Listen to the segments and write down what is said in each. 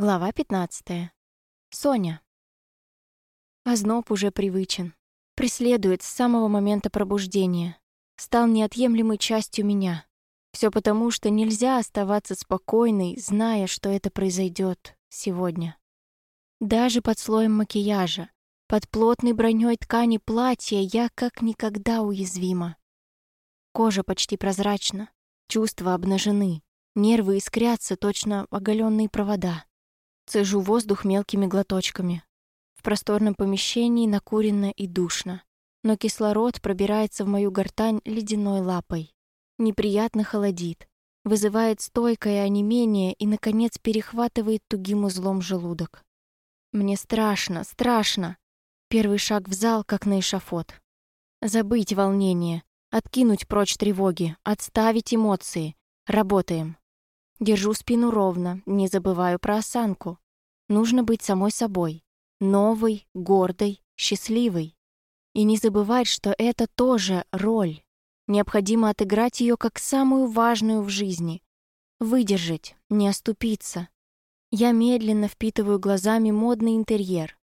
Глава 15. Соня. Озноб уже привычен. Преследует с самого момента пробуждения. Стал неотъемлемой частью меня. Все потому, что нельзя оставаться спокойной, зная, что это произойдет сегодня. Даже под слоем макияжа, под плотной броней ткани платья я как никогда уязвима. Кожа почти прозрачна, чувства обнажены, нервы искрятся, точно оголенные провода. Цежу воздух мелкими глоточками. В просторном помещении накурено и душно. Но кислород пробирается в мою гортань ледяной лапой. Неприятно холодит. Вызывает стойкое онемение и, наконец, перехватывает тугим узлом желудок. Мне страшно, страшно. Первый шаг в зал, как на эшафот. Забыть волнение, откинуть прочь тревоги, отставить эмоции. Работаем. Держу спину ровно, не забываю про осанку. Нужно быть самой собой. Новой, гордой, счастливой. И не забывать, что это тоже роль. Необходимо отыграть ее как самую важную в жизни. Выдержать, не оступиться. Я медленно впитываю глазами модный интерьер.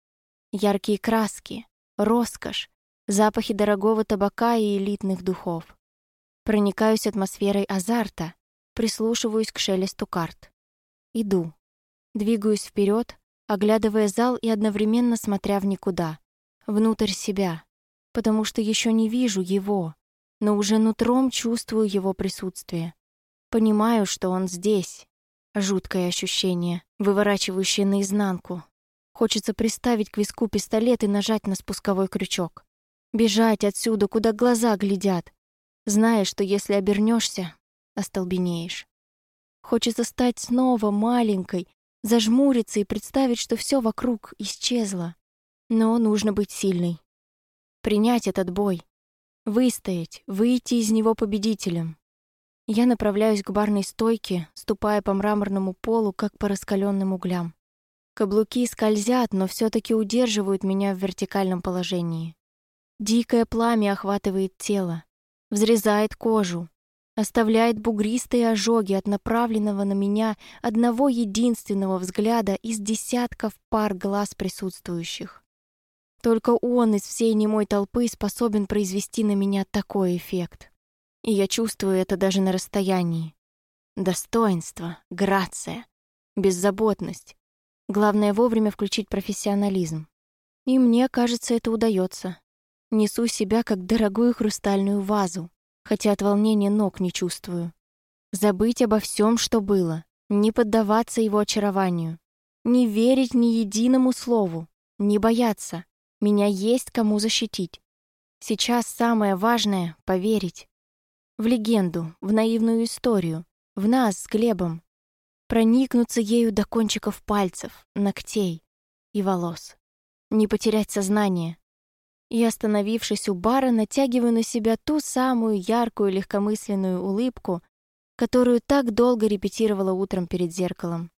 Яркие краски, роскошь, запахи дорогого табака и элитных духов. Проникаюсь атмосферой азарта, прислушиваюсь к шелесту карт. Иду. Двигаюсь вперед, оглядывая зал и одновременно смотря в никуда. Внутрь себя. Потому что еще не вижу его, но уже нутром чувствую его присутствие. Понимаю, что он здесь. Жуткое ощущение, выворачивающее наизнанку. Хочется приставить к виску пистолет и нажать на спусковой крючок. Бежать отсюда, куда глаза глядят, зная, что если обернешься, остолбенеешь. Хочется стать снова маленькой, зажмуриться и представить, что все вокруг исчезло. Но нужно быть сильной. Принять этот бой. Выстоять, выйти из него победителем. Я направляюсь к барной стойке, ступая по мраморному полу, как по раскаленным углям. Каблуки скользят, но все таки удерживают меня в вертикальном положении. Дикое пламя охватывает тело, взрезает кожу, оставляет бугристые ожоги от направленного на меня одного единственного взгляда из десятков пар глаз присутствующих. Только он из всей немой толпы способен произвести на меня такой эффект. И я чувствую это даже на расстоянии. Достоинство, грация, беззаботность. Главное вовремя включить профессионализм. И мне, кажется, это удается. Несу себя как дорогую хрустальную вазу, хотя от волнения ног не чувствую. Забыть обо всем, что было, не поддаваться его очарованию, не верить ни единому слову, не бояться. Меня есть кому защитить. Сейчас самое важное — поверить. В легенду, в наивную историю, в нас с Глебом. Проникнуться ею до кончиков пальцев, ногтей и волос. Не потерять сознание, и, остановившись у бара, натягиваю на себя ту самую яркую легкомысленную улыбку, которую так долго репетировала утром перед зеркалом.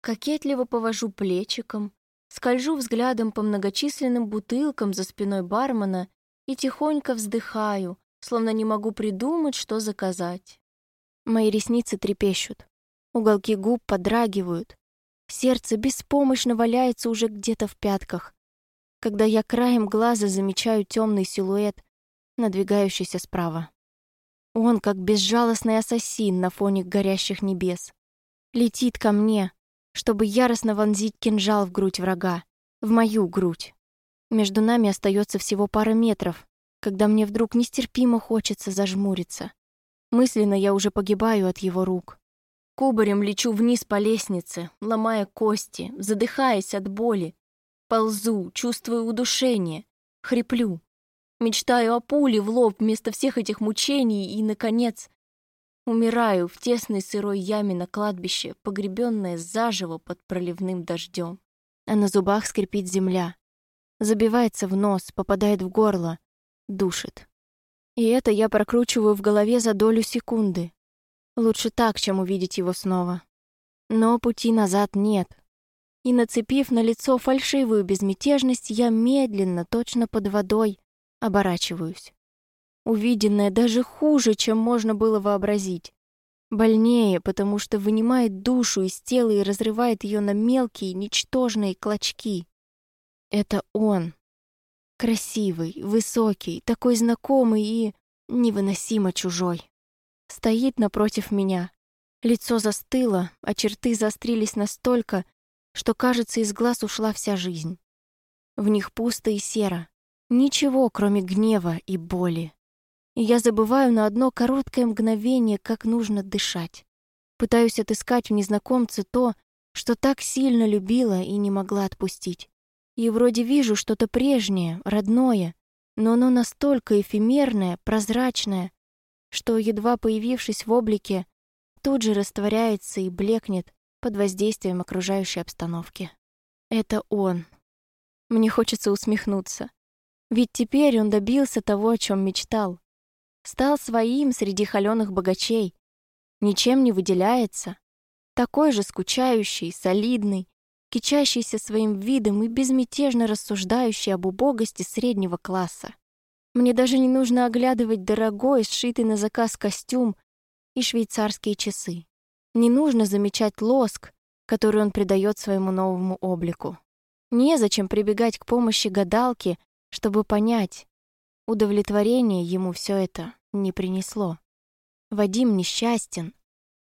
Кокетливо повожу плечиком, скольжу взглядом по многочисленным бутылкам за спиной бармена и тихонько вздыхаю, словно не могу придумать, что заказать. Мои ресницы трепещут, уголки губ подрагивают, сердце беспомощно валяется уже где-то в пятках, когда я краем глаза замечаю темный силуэт, надвигающийся справа. Он, как безжалостный ассасин на фоне горящих небес, летит ко мне, чтобы яростно вонзить кинжал в грудь врага, в мою грудь. Между нами остается всего пара метров, когда мне вдруг нестерпимо хочется зажмуриться. Мысленно я уже погибаю от его рук. Кубарем лечу вниз по лестнице, ломая кости, задыхаясь от боли, Ползу, чувствую удушение, хриплю. Мечтаю о пуле в лоб вместо всех этих мучений и, наконец, умираю в тесной сырой яме на кладбище, погребенная заживо под проливным дождем. А на зубах скрипит земля. Забивается в нос, попадает в горло, душит. И это я прокручиваю в голове за долю секунды. Лучше так, чем увидеть его снова. Но пути назад нет и, нацепив на лицо фальшивую безмятежность, я медленно, точно под водой, оборачиваюсь. Увиденное даже хуже, чем можно было вообразить. Больнее, потому что вынимает душу из тела и разрывает ее на мелкие, ничтожные клочки. Это он. Красивый, высокий, такой знакомый и невыносимо чужой. Стоит напротив меня. Лицо застыло, а черты заострились настолько, что, кажется, из глаз ушла вся жизнь. В них пусто и серо. Ничего, кроме гнева и боли. И я забываю на одно короткое мгновение, как нужно дышать. Пытаюсь отыскать в незнакомце то, что так сильно любила и не могла отпустить. И вроде вижу что-то прежнее, родное, но оно настолько эфемерное, прозрачное, что, едва появившись в облике, тут же растворяется и блекнет под воздействием окружающей обстановки. Это он. Мне хочется усмехнуться. Ведь теперь он добился того, о чем мечтал. Стал своим среди холеных богачей. Ничем не выделяется. Такой же скучающий, солидный, кичащийся своим видом и безмятежно рассуждающий об убогости среднего класса. Мне даже не нужно оглядывать дорогой, сшитый на заказ костюм и швейцарские часы. Не нужно замечать лоск, который он придает своему новому облику. Незачем прибегать к помощи гадалки, чтобы понять, удовлетворение ему все это не принесло. Вадим несчастен,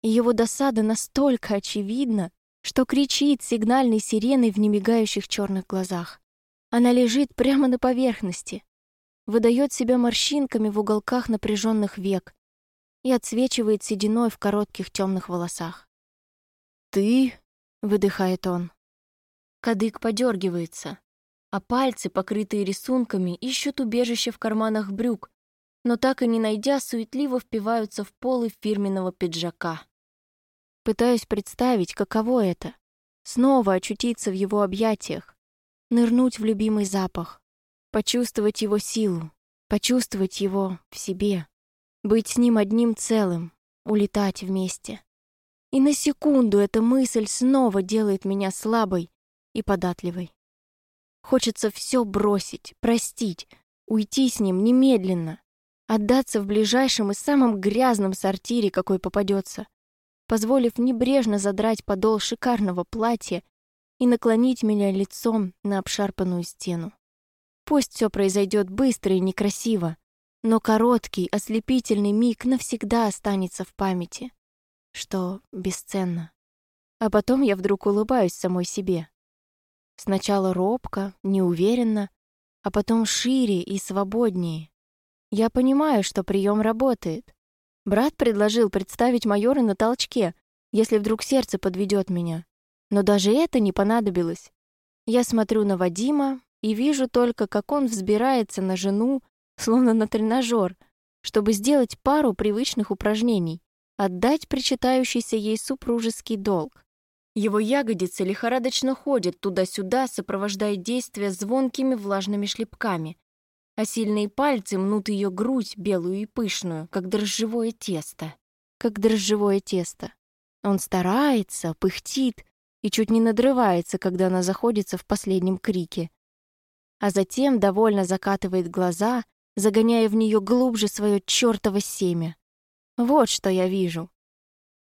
и его досада настолько очевидна, что кричит сигнальной сиреной в немигающих черных глазах. Она лежит прямо на поверхности, выдает себя морщинками в уголках напряженных век и отсвечивает сединой в коротких темных волосах. «Ты?» — выдыхает он. Кадык подергивается, а пальцы, покрытые рисунками, ищут убежище в карманах брюк, но так и не найдя, суетливо впиваются в полы фирменного пиджака. Пытаюсь представить, каково это — снова очутиться в его объятиях, нырнуть в любимый запах, почувствовать его силу, почувствовать его в себе, быть с ним одним целым, улетать вместе. И на секунду эта мысль снова делает меня слабой и податливой. Хочется все бросить, простить, уйти с ним немедленно, отдаться в ближайшем и самом грязном сортире, какой попадется, позволив небрежно задрать подол шикарного платья и наклонить меня лицом на обшарпанную стену. Пусть все произойдет быстро и некрасиво, но короткий, ослепительный миг навсегда останется в памяти, что бесценно. А потом я вдруг улыбаюсь самой себе. Сначала робко, неуверенно, а потом шире и свободнее. Я понимаю, что прием работает. Брат предложил представить майора на толчке, если вдруг сердце подведет меня. Но даже это не понадобилось. Я смотрю на Вадима и вижу только, как он взбирается на жену, словно на тренажер, чтобы сделать пару привычных упражнений, отдать причитающийся ей супружеский долг. Его ягодицы лихорадочно ходят туда-сюда, сопровождая действия звонкими влажными шлепками, а сильные пальцы мнут ее грудь, белую и пышную, как дрожжевое тесто. Как дрожжевое тесто. Он старается, пыхтит и чуть не надрывается, когда она заходится в последнем крике. А затем довольно закатывает глаза, загоняя в нее глубже свое чертово семя. Вот что я вижу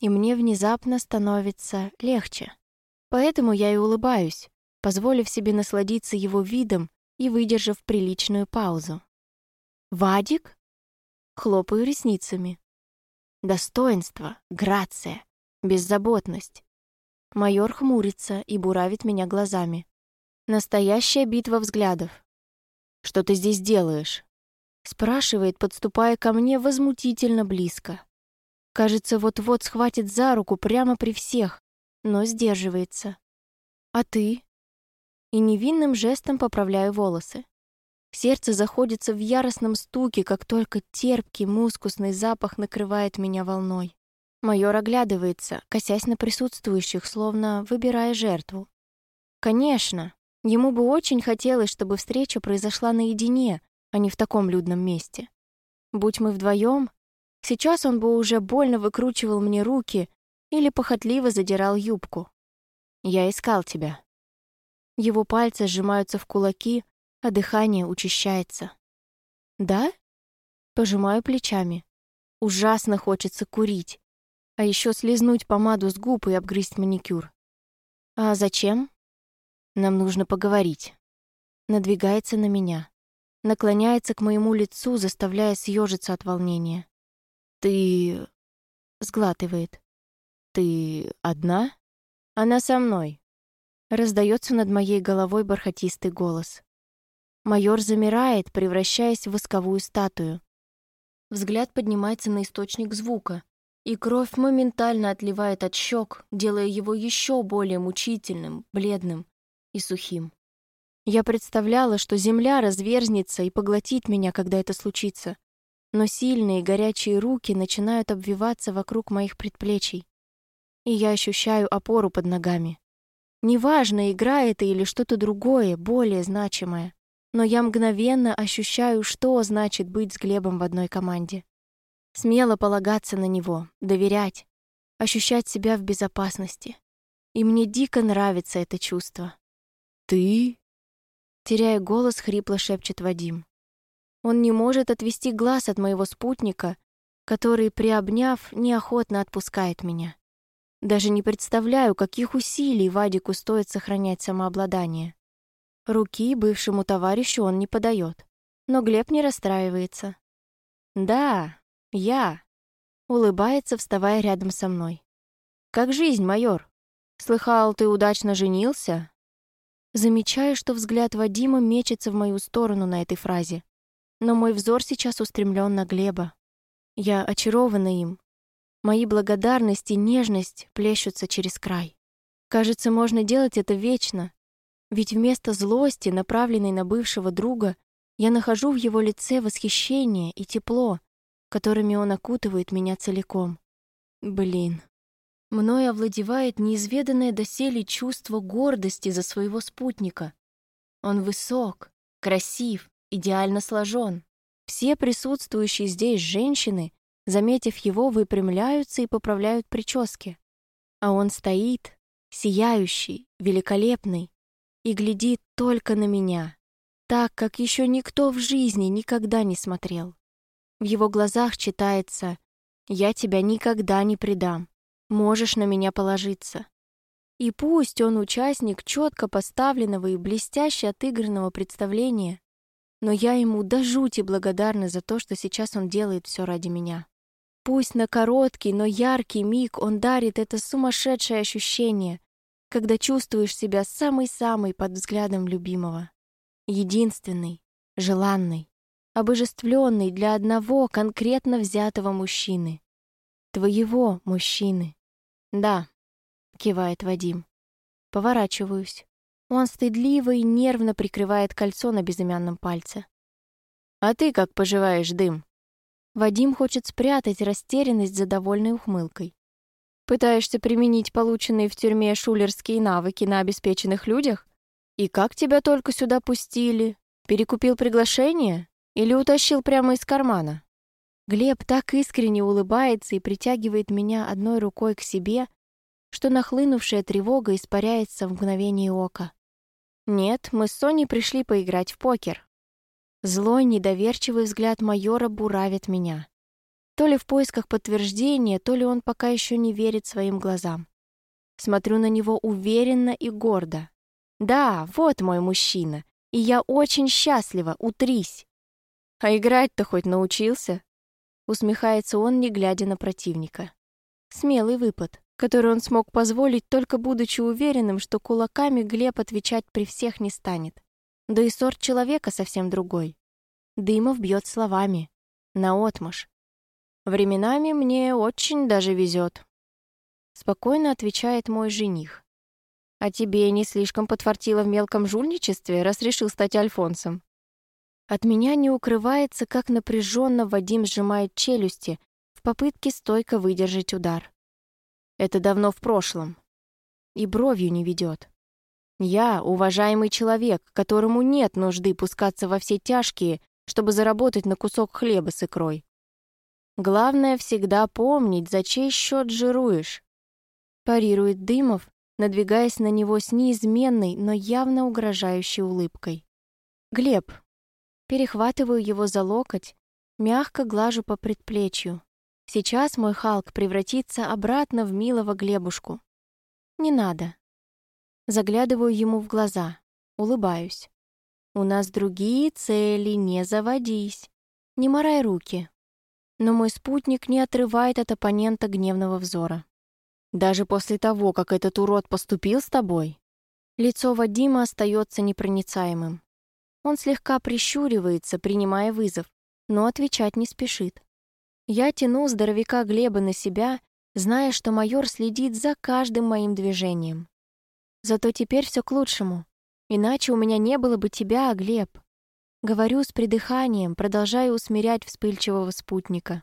и мне внезапно становится легче. Поэтому я и улыбаюсь, позволив себе насладиться его видом и выдержав приличную паузу. «Вадик?» Хлопаю ресницами. Достоинство, грация, беззаботность. Майор хмурится и буравит меня глазами. Настоящая битва взглядов. «Что ты здесь делаешь?» Спрашивает, подступая ко мне возмутительно близко. Кажется, вот-вот схватит за руку прямо при всех, но сдерживается. «А ты?» И невинным жестом поправляю волосы. Сердце заходится в яростном стуке, как только терпкий мускусный запах накрывает меня волной. Майор оглядывается, косясь на присутствующих, словно выбирая жертву. Конечно, ему бы очень хотелось, чтобы встреча произошла наедине, а не в таком людном месте. Будь мы вдвоем, Сейчас он бы уже больно выкручивал мне руки или похотливо задирал юбку. «Я искал тебя». Его пальцы сжимаются в кулаки, а дыхание учащается. «Да?» Пожимаю плечами. Ужасно хочется курить. А еще слезнуть помаду с губ и обгрызть маникюр. А зачем? Нам нужно поговорить. Надвигается на меня. Наклоняется к моему лицу, заставляя съежиться от волнения. Ты... Сглатывает. Ты одна? Она со мной. Раздается над моей головой бархатистый голос. Майор замирает, превращаясь в восковую статую. Взгляд поднимается на источник звука, и кровь моментально отливает от щек, делая его еще более мучительным, бледным и сухим. Я представляла, что земля разверзнется и поглотит меня, когда это случится, но сильные горячие руки начинают обвиваться вокруг моих предплечий, и я ощущаю опору под ногами. Неважно, игра это или что-то другое, более значимое, но я мгновенно ощущаю, что значит быть с Глебом в одной команде. Смело полагаться на него, доверять, ощущать себя в безопасности. И мне дико нравится это чувство. «Ты?» Теряя голос, хрипло шепчет Вадим. Он не может отвести глаз от моего спутника, который, приобняв, неохотно отпускает меня. Даже не представляю, каких усилий Вадику стоит сохранять самообладание. Руки бывшему товарищу он не подает, но Глеб не расстраивается. «Да, я», — улыбается, вставая рядом со мной. «Как жизнь, майор? Слыхал, ты удачно женился?» Замечаю, что взгляд Вадима мечется в мою сторону на этой фразе, но мой взор сейчас устремлен на Глеба. Я очарована им, Мои благодарность и нежность плещутся через край. Кажется, можно делать это вечно, ведь вместо злости, направленной на бывшего друга, я нахожу в его лице восхищение и тепло, которыми он окутывает меня целиком. Блин. Мною овладевает неизведанное доселе чувство гордости за своего спутника. Он высок, красив, идеально сложен. Все присутствующие здесь женщины заметив его, выпрямляются и поправляют прически. А он стоит, сияющий, великолепный, и глядит только на меня, так, как еще никто в жизни никогда не смотрел. В его глазах читается «Я тебя никогда не предам, можешь на меня положиться». И пусть он участник четко поставленного и блестяще отыгранного представления, но я ему до жути благодарна за то, что сейчас он делает все ради меня. Пусть на короткий, но яркий миг он дарит это сумасшедшее ощущение, когда чувствуешь себя самый-самый под взглядом любимого. Единственный, желанный, обожествленный для одного конкретно взятого мужчины. Твоего мужчины. Да, кивает Вадим. Поворачиваюсь. Он стыдливо и нервно прикрывает кольцо на безымянном пальце. «А ты как поживаешь, дым?» Вадим хочет спрятать растерянность за довольной ухмылкой. Пытаешься применить полученные в тюрьме шулерские навыки на обеспеченных людях? И как тебя только сюда пустили? Перекупил приглашение? Или утащил прямо из кармана? Глеб так искренне улыбается и притягивает меня одной рукой к себе, что нахлынувшая тревога испаряется в мгновение ока. Нет, мы с Соней пришли поиграть в покер. Злой, недоверчивый взгляд майора буравит меня. То ли в поисках подтверждения, то ли он пока еще не верит своим глазам. Смотрю на него уверенно и гордо. «Да, вот мой мужчина, и я очень счастлива, утрись!» «А играть-то хоть научился?» Усмехается он, не глядя на противника. Смелый выпад, который он смог позволить, только будучи уверенным, что кулаками Глеб отвечать при всех не станет. Да и сорт человека совсем другой. Дымов бьет словами. Наотмашь. Временами мне очень даже везет. Спокойно отвечает мой жених. А тебе не слишком подфартило в мелком жульничестве, раз решил стать Альфонсом? От меня не укрывается, как напряженно Вадим сжимает челюсти в попытке стойко выдержать удар. Это давно в прошлом. И бровью не ведет. Я уважаемый человек, которому нет нужды пускаться во все тяжкие, чтобы заработать на кусок хлеба с икрой. Главное всегда помнить, за чей счет жируешь. Парирует Дымов, надвигаясь на него с неизменной, но явно угрожающей улыбкой. Глеб. Перехватываю его за локоть, мягко глажу по предплечью. Сейчас мой Халк превратится обратно в милого Глебушку. Не надо. Заглядываю ему в глаза, улыбаюсь. У нас другие цели, не заводись. Не морай руки. Но мой спутник не отрывает от оппонента гневного взора. Даже после того, как этот урод поступил с тобой, лицо Вадима остается непроницаемым. Он слегка прищуривается, принимая вызов, но отвечать не спешит. Я тяну здоровяка Глеба на себя, зная, что майор следит за каждым моим движением. Зато теперь все к лучшему. Иначе у меня не было бы тебя, Глеб. Говорю с придыханием, продолжаю усмирять вспыльчивого спутника.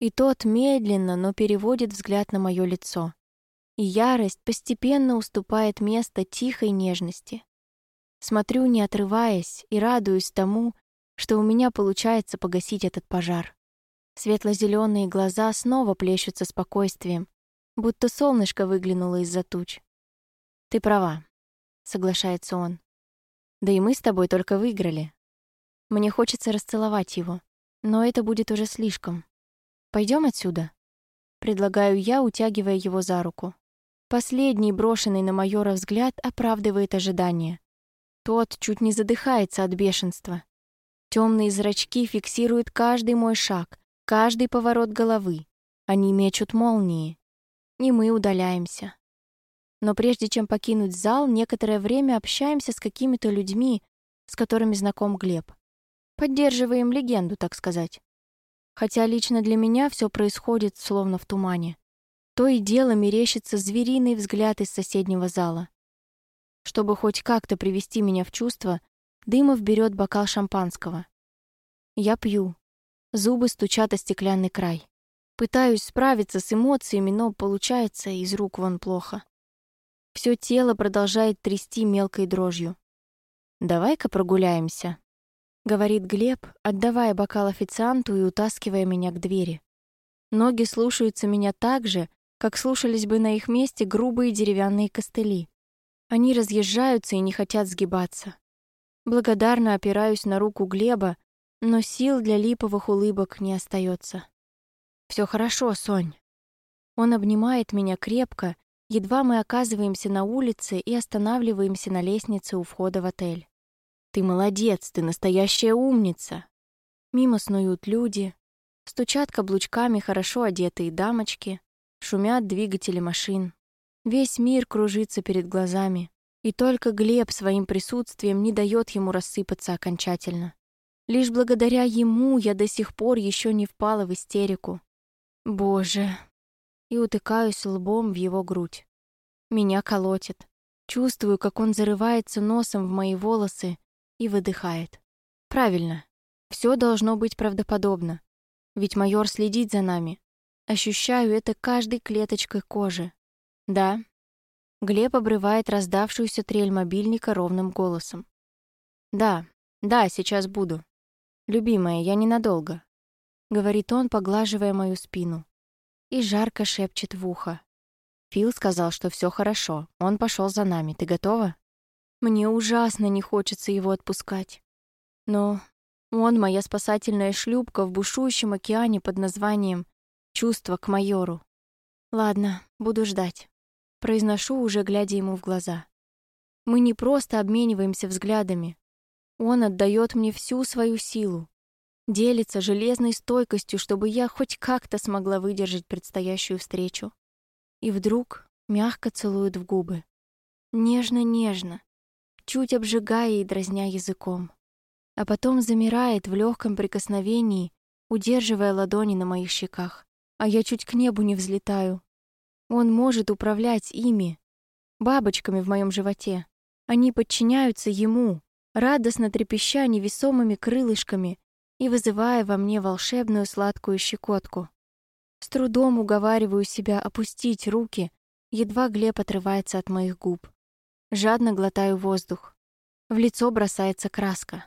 И тот медленно, но переводит взгляд на мое лицо. И ярость постепенно уступает место тихой нежности. Смотрю, не отрываясь, и радуюсь тому, что у меня получается погасить этот пожар. Светло-зеленые глаза снова плещутся спокойствием, будто солнышко выглянуло из-за туч. «Ты права», — соглашается он. «Да и мы с тобой только выиграли. Мне хочется расцеловать его, но это будет уже слишком. Пойдем отсюда?» Предлагаю я, утягивая его за руку. Последний брошенный на майора взгляд оправдывает ожидания. Тот чуть не задыхается от бешенства. Темные зрачки фиксируют каждый мой шаг, Каждый поворот головы. Они мечут молнии. И мы удаляемся. Но прежде чем покинуть зал, некоторое время общаемся с какими-то людьми, с которыми знаком Глеб. Поддерживаем легенду, так сказать. Хотя лично для меня все происходит словно в тумане. То и дело мерещится звериный взгляд из соседнего зала. Чтобы хоть как-то привести меня в чувство, Дымов берет бокал шампанского. Я пью, Зубы стучат о стеклянный край. Пытаюсь справиться с эмоциями, но получается из рук вон плохо. Все тело продолжает трясти мелкой дрожью. «Давай-ка прогуляемся», — говорит Глеб, отдавая бокал официанту и утаскивая меня к двери. Ноги слушаются меня так же, как слушались бы на их месте грубые деревянные костыли. Они разъезжаются и не хотят сгибаться. Благодарно опираюсь на руку Глеба, но сил для липовых улыбок не остается. Все хорошо, Сонь. Он обнимает меня крепко, едва мы оказываемся на улице и останавливаемся на лестнице у входа в отель. Ты молодец, ты настоящая умница. Мимо снуют люди, стучат каблучками хорошо одетые дамочки, шумят двигатели машин. Весь мир кружится перед глазами, и только Глеб своим присутствием не дает ему рассыпаться окончательно. Лишь благодаря ему я до сих пор еще не впала в истерику. Боже. И утыкаюсь лбом в его грудь. Меня колотит. Чувствую, как он зарывается носом в мои волосы и выдыхает. Правильно. Все должно быть правдоподобно. Ведь майор следит за нами. Ощущаю это каждой клеточкой кожи. Да. Глеб обрывает раздавшуюся трель мобильника ровным голосом. Да, да, сейчас буду. «Любимая, я ненадолго», — говорит он, поглаживая мою спину. И жарко шепчет в ухо. Фил сказал, что все хорошо, он пошел за нами. Ты готова? Мне ужасно не хочется его отпускать. Но он моя спасательная шлюпка в бушующем океане под названием «Чувство к майору». Ладно, буду ждать. Произношу, уже глядя ему в глаза. Мы не просто обмениваемся взглядами, он отдает мне всю свою силу, делится железной стойкостью, чтобы я хоть как-то смогла выдержать предстоящую встречу. И вдруг мягко целует в губы. Нежно-нежно, чуть обжигая и дразня языком. А потом замирает в легком прикосновении, удерживая ладони на моих щеках. А я чуть к небу не взлетаю. Он может управлять ими, бабочками в моем животе. Они подчиняются ему, радостно трепеща невесомыми крылышками и вызывая во мне волшебную сладкую щекотку. С трудом уговариваю себя опустить руки, едва Глеб отрывается от моих губ. Жадно глотаю воздух. В лицо бросается краска.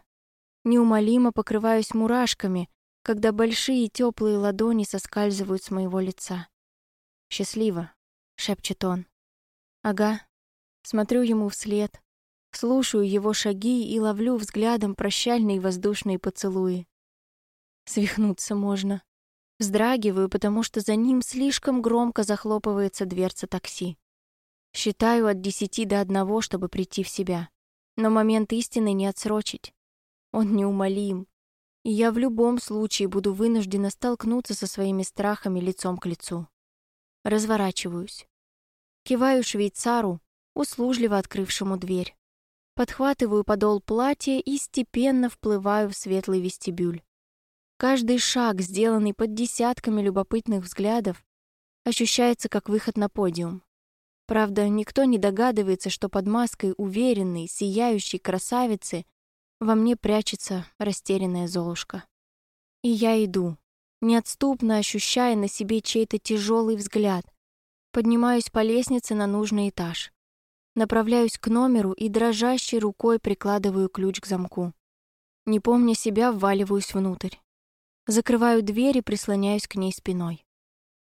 Неумолимо покрываюсь мурашками, когда большие теплые ладони соскальзывают с моего лица. «Счастливо», — шепчет он. «Ага». Смотрю ему вслед, Слушаю его шаги и ловлю взглядом прощальные воздушные поцелуи. Свихнуться можно. Вздрагиваю, потому что за ним слишком громко захлопывается дверца такси. Считаю от десяти до одного, чтобы прийти в себя. Но момент истины не отсрочить. Он неумолим. И я в любом случае буду вынуждена столкнуться со своими страхами лицом к лицу. Разворачиваюсь. Киваю швейцару, услужливо открывшему дверь. Подхватываю подол платья и степенно вплываю в светлый вестибюль. Каждый шаг, сделанный под десятками любопытных взглядов, ощущается как выход на подиум. Правда, никто не догадывается, что под маской уверенной, сияющей красавицы во мне прячется растерянная Золушка. И я иду, неотступно ощущая на себе чей-то тяжелый взгляд. Поднимаюсь по лестнице на нужный этаж. Направляюсь к номеру и дрожащей рукой прикладываю ключ к замку. Не помня себя, вваливаюсь внутрь. Закрываю дверь и прислоняюсь к ней спиной.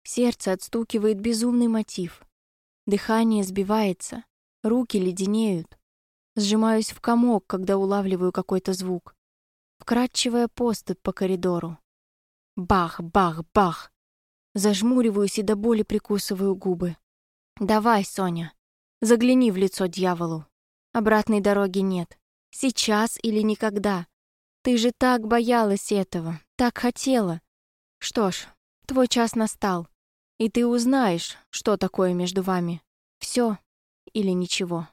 Сердце отстукивает безумный мотив. Дыхание сбивается, руки леденеют. Сжимаюсь в комок, когда улавливаю какой-то звук. Вкрадчивая поступь по коридору. Бах, бах, бах. Зажмуриваюсь и до боли прикусываю губы. «Давай, Соня, загляни в лицо дьяволу. Обратной дороги нет. Сейчас или никогда. Ты же так боялась этого, так хотела. Что ж, твой час настал, и ты узнаешь, что такое между вами. Все или ничего.